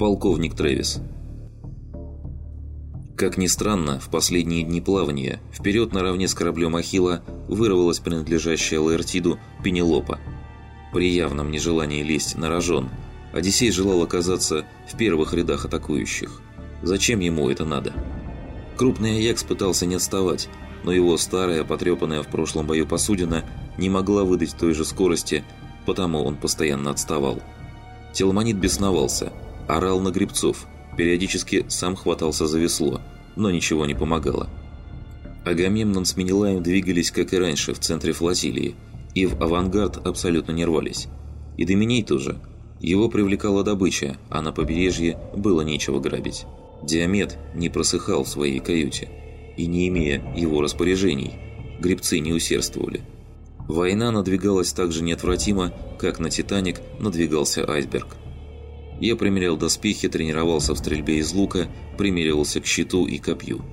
Полковник Трэвис. Как ни странно, в последние дни плавания вперед наравне с кораблем Ахилла вырвалась принадлежащая Лаэртиду Пенелопа. При явном нежелании лезть на рожон, Одиссей желал оказаться в первых рядах атакующих. Зачем ему это надо? Крупный Аякс пытался не отставать, но его старая, потрепанная в прошлом бою посудина не могла выдать той же скорости, потому он постоянно отставал. Телмонит бесновался, орал на грибцов, периодически сам хватался за весло, но ничего не помогало. Агамемнон с Менелаем двигались, как и раньше, в центре флотилии, и в авангард абсолютно не рвались. И Доминей тоже. Его привлекала добыча, а на побережье было нечего грабить. Диамет не просыхал в своей каюте, и не имея его распоряжений, грибцы не усердствовали. Война надвигалась так же неотвратимо, как на «Титаник» надвигался айсберг. Я примерял доспехи, тренировался в стрельбе из лука, примеривался к щиту и копью.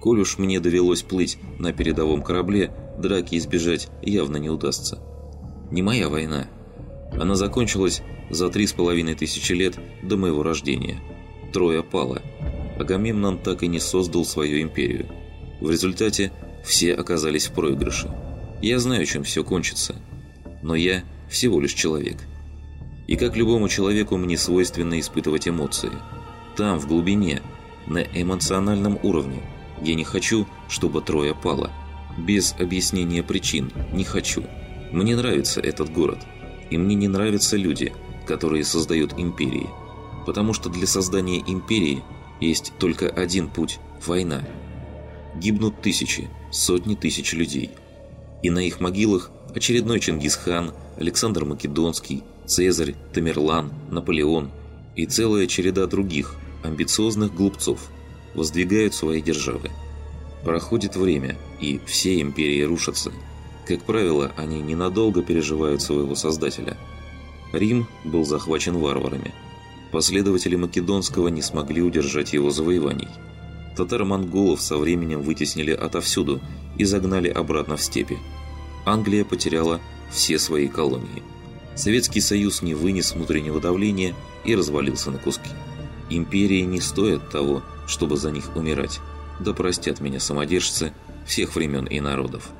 Коль уж мне довелось плыть на передовом корабле, драки избежать явно не удастся. Не моя война. Она закончилась за три с половиной тысячи лет до моего рождения. Троя пала. Агамемнон так и не создал свою империю. В результате все оказались в проигрыше. Я знаю, чем все кончится. Но я всего лишь человек. И как любому человеку мне свойственно испытывать эмоции. Там, в глубине, на эмоциональном уровне. Я не хочу, чтобы Троя пала. Без объяснения причин. Не хочу. Мне нравится этот город. И мне не нравятся люди, которые создают империи. Потому что для создания империи есть только один путь – война. Гибнут тысячи, сотни тысяч людей. И на их могилах очередной Чингисхан, Александр Македонский – Цезарь, Тамерлан, Наполеон и целая череда других амбициозных глупцов воздвигают свои державы. Проходит время, и все империи рушатся. Как правило, они ненадолго переживают своего создателя. Рим был захвачен варварами. Последователи Македонского не смогли удержать его завоеваний. Татар-монголов со временем вытеснили отовсюду и загнали обратно в степи. Англия потеряла все свои колонии – Советский Союз не вынес внутреннего давления и развалился на куски. Империи не стоят того, чтобы за них умирать. Да простят меня самодержцы всех времен и народов.